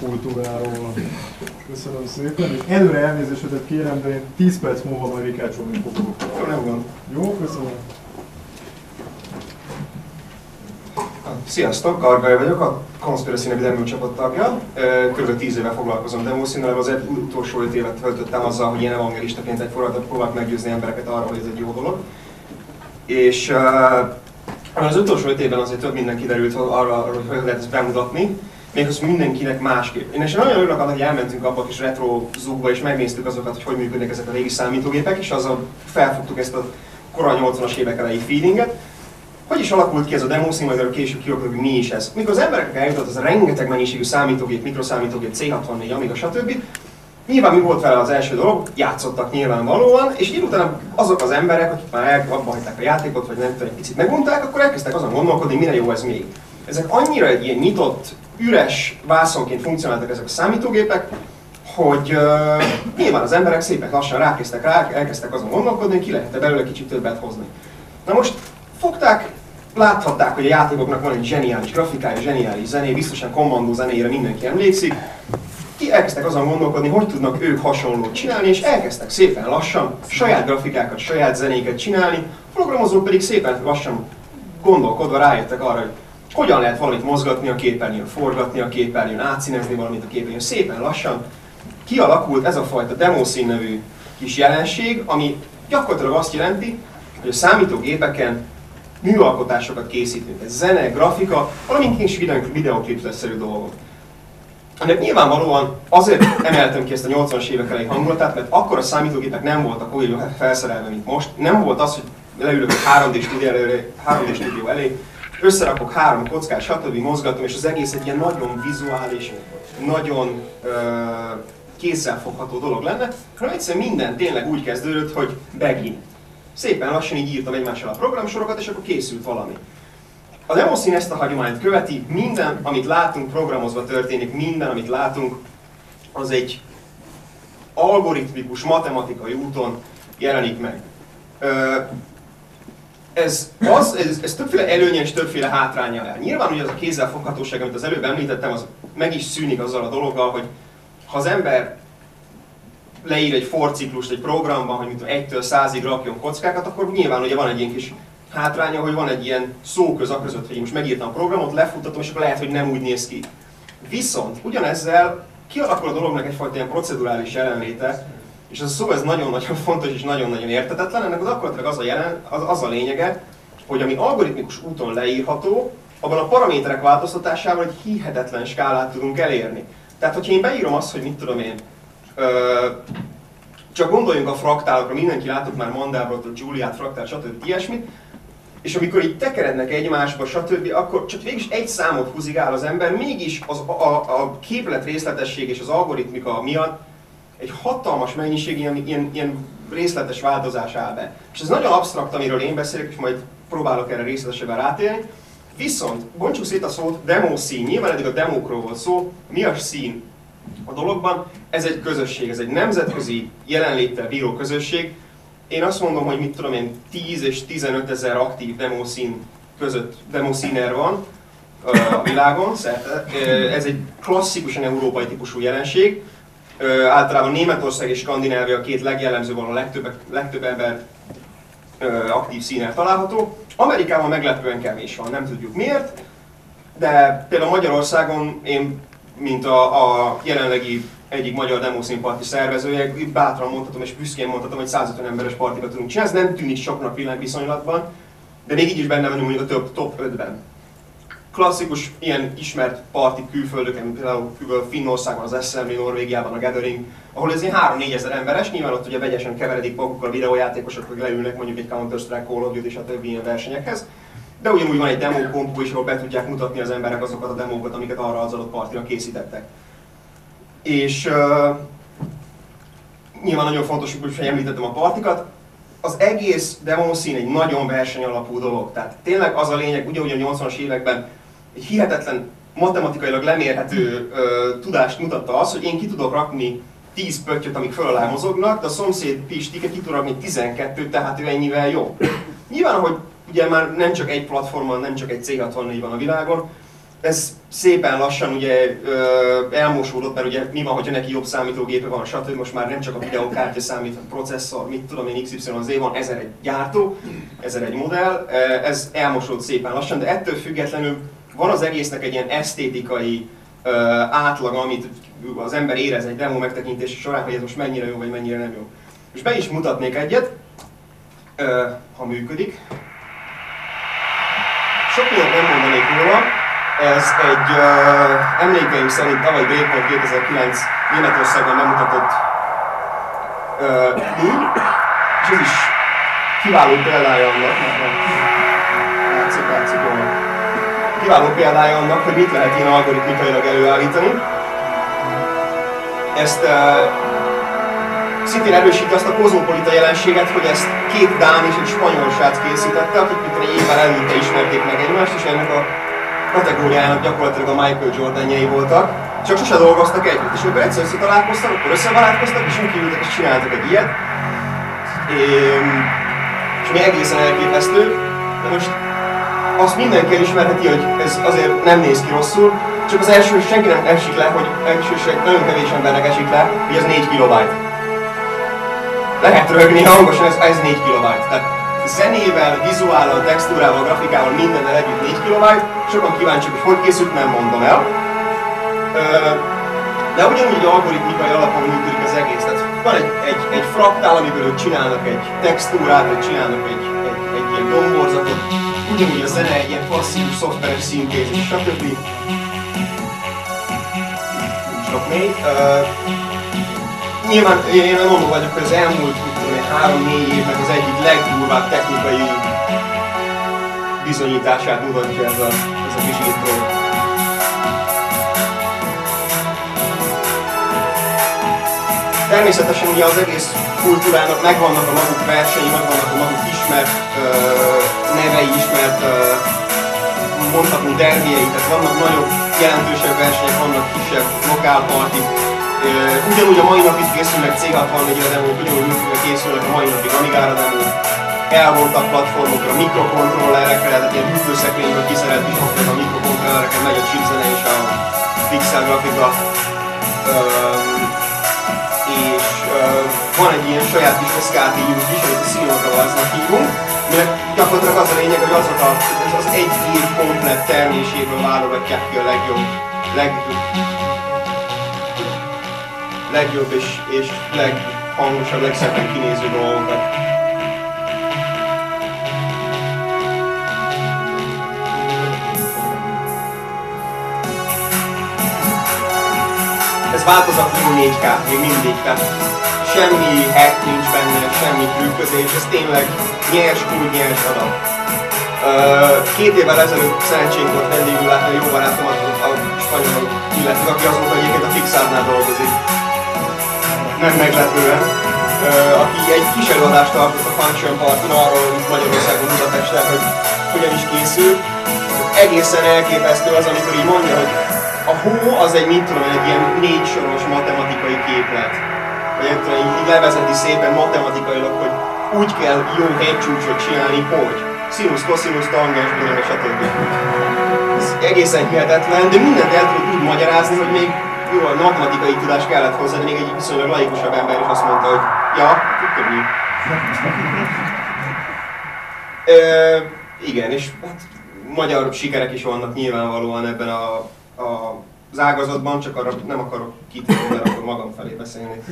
kultúráról. Köszönöm szépen, és előre elnézésedet kérem, de én 10 perc múlva majd rikácsolni fogok. Jó, Jó, köszönöm. Sziasztok, Gargaj vagyok, a Conspiracy nevű demo csapat tagja. Körülbelül 10 éve foglalkozom demószínnel, az utolsó 5 évet töltöttem azzal, hogy én evangelistaként egy forradalmat próbálok meggyőzni embereket arra, hogy ez egy jó dolog. És az utolsó 5 évben azért több minden kiderült arra, hogy hogy lehet ezt bemutatni, az mindenkinek másképp. Én és nagyon örülök annak, hogy elmentünk abba a kis retro zugba, és megnéztük azokat, hogy hogy működnek ezek a régi számítógépek, és azzal felfogtuk ezt a korai 80-as évek elejé feelinget. Hogy is alakult ki ez a demószín, majd később kioknak, hogy mi is ez. Mikor az emberek eljutott az a rengeteg mennyiségű számítógép, mikroszámítógép, C64, Amiga, stb. Nyilván mi volt vele az első dolog? Játszottak nyilvánvalóan, és így utána azok az emberek, akik már abba hagyták a játékot, vagy nem tudom, egy picit megmondták, akkor elkezdtek azon gondolkodni, mire jó ez még. Ezek annyira egy ilyen nyitott, üres vászonként funkcionáltak ezek a számítógépek, hogy uh, nyilván az emberek szépen lassan rákezdtek rá, elkezdtek azon gondolkodni, hogy ki lehet belőle kicsit többet hozni. Na most fogták, láthatták, hogy a játékoknak van egy zseniális grafikája, zseniális zené, biztosan kommandó zenéjére mindenki emlékszik, ki elkezdtek azon gondolkodni, hogy tudnak ők hasonlót csinálni, és elkezdtek szépen lassan saját grafikákat, saját zenéket csinálni, a programozók pedig szépen lassan gondolkodva rájöttek arra, hogy hogyan lehet valamit mozgatni a képernyőn, forgatni a képernyőn, átszínezni valamit a képernyőn. Szépen lassan kialakult ez a fajta demószín nevű kis jelenség, ami gyakorlatilag azt jelenti, hogy a számítógépeken műalkotásokat készítünk. Ez zene, grafika, valamint kis videoklipszerű dolgok. Ennek nyilvánvalóan azért emeltem ki ezt a 80-as évek elejé hangulatát, mert akkor a számítógépek nem voltak úgy felszerelve, mint most. Nem volt az, hogy leülök egy 3D stúdió elé, 3D stúdió elé összerakok három kockát, stb. mozgatom, és az egész egy ilyen nagyon vizuális, nagyon uh, kézzelfogható dolog lenne, hanem egyszerűen minden tényleg úgy kezdődött, hogy begin. Szépen lassan így írtam egymással a programsorokat, és akkor készült valami. A Demoszín ezt a hagyományt követi, minden, amit látunk, programozva történik, minden, amit látunk, az egy algoritmikus, matematikai úton jelenik meg ez, az, ez, ez többféle előnye és többféle hátránya el. Nyilván hogy az a kézzelfoghatóság, amit az előbb említettem, az meg is szűnik azzal a dologgal, hogy ha az ember leír egy forciklust egy programban, hogy mint egytől százig rakjon kockákat, akkor nyilván ugye van egy ilyen kis hátránya, hogy van egy ilyen szóköz a között, hogy én most megírtam a programot, lefutatom, és akkor lehet, hogy nem úgy néz ki. Viszont ugyanezzel kialakul a dolognak egyfajta ilyen procedurális jelenléte, és ez a szó ez nagyon-nagyon fontos és nagyon-nagyon értetetlen, ennek az akkor az a, jelen, az, az a lényege, hogy ami algoritmikus úton leírható, abban a paraméterek változtatásával egy hihetetlen skálát tudunk elérni. Tehát, hogyha én beírom azt, hogy mit tudom én, ö, csak gondoljunk a fraktálokra, mindenki látott már Mandelbrot, a Juliát fraktál, stb. ilyesmit, és amikor így tekerednek egymásba, stb., akkor csak végig egy számot húzigál az ember, mégis az, a, a képlet részletesség és az algoritmika miatt egy hatalmas mennyiség ilyen, ilyen, ilyen részletes változás áll be. És ez nagyon absztrakt, amiről én beszélek, és majd próbálok erre részletesebben rátérni. Viszont bontsuk szét a szót demo szín. Nyilván eddig a demókról volt szó. Mi a szín a dologban? Ez egy közösség, ez egy nemzetközi jelenléttel bíró közösség. Én azt mondom, hogy mit tudom én, 10 és 15 ezer aktív demószín között demószíner van a világon szerte. Ez egy klasszikusan európai típusú jelenség Általában Németország és Skandinávia a két legjellemzőbb, ahol a legtöbb, legtöbb ember ö, aktív színen található. Amerikában meglepően kevés van, nem tudjuk miért, de például Magyarországon én, mint a, a jelenlegi egyik magyar demószínparti szervezője, bátran mondhatom és büszkén mondhatom, hogy 150 emberes partikat tudunk csinálni, ez nem tűnik soknak világviszonylatban, de még így is benne vagyunk mondjuk a több top 5-ben klasszikus ilyen ismert parti külföldöken, például Finnországban, az SML, Norvégiában a Gathering, ahol ez ilyen 3-4 ezer emberes, nyilván ott ugye vegyesen keveredik magukkal videójátékosok, hogy leülnek mondjuk egy Counter-Strike, Call of Duty és a többi ilyen versenyekhez. De ugyanúgy van egy demo kompu is, ahol be tudják mutatni az emberek azokat a demókat, amiket arra az adott partira készítettek. És uh, nyilván nagyon fontos, hogy említettem a partikat, az egész demószín egy nagyon versenyalapú dolog. Tehát tényleg az a lényeg, ugye, ugye a 80-as években egy hihetetlen matematikailag lemérhető ö, tudást mutatta az, hogy én ki tudok rakni 10 pöttyöt, amik föl alá mozognak, de a szomszéd Pistike ki tud rakni 12 tehát ő ennyivel jobb. Nyilván, hogy ugye már nem csak egy platformon, nem csak egy C64 van a világon, ez szépen lassan ugye ö, elmosódott, mert ugye mi van, hogyha neki jobb számítógépe van, stb. Most már nem csak a videokártya számít, a processzor, mit tudom én, XYZ van, ezer egy gyártó, ezer egy modell, ez elmosódott szépen lassan, de ettől függetlenül van az egésznek egy ilyen esztétikai ö, átlag, amit az ember érez egy demo megtekintése során, hogy ez most mennyire jó, vagy mennyire nem jó. És be is mutatnék egyet, ö, ha működik. Sok mindent nem mondanék róla, ez egy uh, emlékeim szerint tavaly Breakpoint 2009 Németországban bemutatott uh, mű, és ez is kiváló példája annak, látszik, látszik volna. Kiváló példája annak, hogy mit lehet ilyen algoritmikailag előállítani. Ezt uh, szintén erősíti azt a kozmopolita jelenséget, hogy ezt két Dán és egy spanyol srác készítette, akik mint egy évvel előtte ismerték meg egymást, és ennek a kategóriának gyakorlatilag a Michael Jordanjai voltak, csak sose dolgoztak együtt. És amikor egyszer összetalálkoztak, akkor összebarátkoztak, és úgy kiültek és csináltak egy ilyet. És mi egészen elképesztő, de most azt mindenki elismerheti, hogy ez azért nem néz ki rosszul, csak az első senki nem esik le, hogy elsőség nagyon kevés embernek esik le, hogy ez 4 kilobajt. Lehet rögni hangosan, ez, ez 4 kilobajt. Tehát zenével, vizuállal, textúrával, grafikával, mindennel együtt 4 kB. Sokan kíváncsiak, hogy hogy készült, nem mondom el. De ugyanúgy algoritmikai alapon működik az egész. Tehát van egy, egy, egy fraktál, amiből csinálnak egy textúrát, vagy csinálnak egy, egy, egy ilyen domborzatot. Ugyanúgy a zene egy ilyen klasszikus szoftveres szintézis, stb. Sok még. Uh, nyilván én mondom vagyok, hogy az elmúlt három-négy évnek az egyik legdurvább technikai bizonyítását mutatja ez a, ez a kis intro. Természetesen ugye az egész kultúrának megvannak a maguk versenyi, megvannak a maguk ismert uh, nevei, ismert mondhatni derbiei, tehát vannak nagyobb, jelentősebb versenyek, vannak kisebb lokálpartik, Ugyanúgy a mai napig készülnek C64-re demók, ugyanúgy készülnek a mai napig Amigára demók. Elvontak platformokra, mikrokontrollerekre, tehát ilyen hűtőszekrényből kiszerelt is a mikrokontrollereken megy a chipzene és a pixel grafika. és van egy ilyen saját kis űrük is, amit a Cinemagravalsnak hívunk, mert gyakorlatilag az a lényeg, hogy azok a, ez az egy év komplet terméséből válogatják ki a legjobb, legjobb legjobb és, és leghangosabb, legszebben kinéző dolgokat. Változatlanul 4K, még mindig, tehát semmi hack nincs benne, semmi trükközés, ez tényleg nyers, úgy nyers adat. Két évvel ezelőtt szerencsénk volt vendégül látni a jó barátomat, a spanyol illetve aki azóta egyébként a Pixarnál dolgozik nem meglepően, aki egy kis előadást tartott a Function Parton arról, hogy Magyarországon Budapesten, hogy hogyan is készül. Egészen elképesztő az, amikor így mondja, hogy a hó az egy, mint tudom, egy ilyen négy soros matematikai képlet. Vagy nem tudom, így levezeti szépen matematikailag, hogy úgy kell jó hegycsúcsot csinálni, hogy sinus, cosinus, tangens, stb. Ez egészen hihetetlen, de mindent el tudod úgy magyarázni, hogy még jó, a matematikai tudás kellett hozzá, de még egy viszonylag laikusabb ember is azt mondta, hogy ja, könnyű. Igen, és hát, magyar sikerek is vannak nyilvánvalóan ebben a, a az ágazatban, csak arra nem akarok kitérni, mert akkor magam felé beszélni.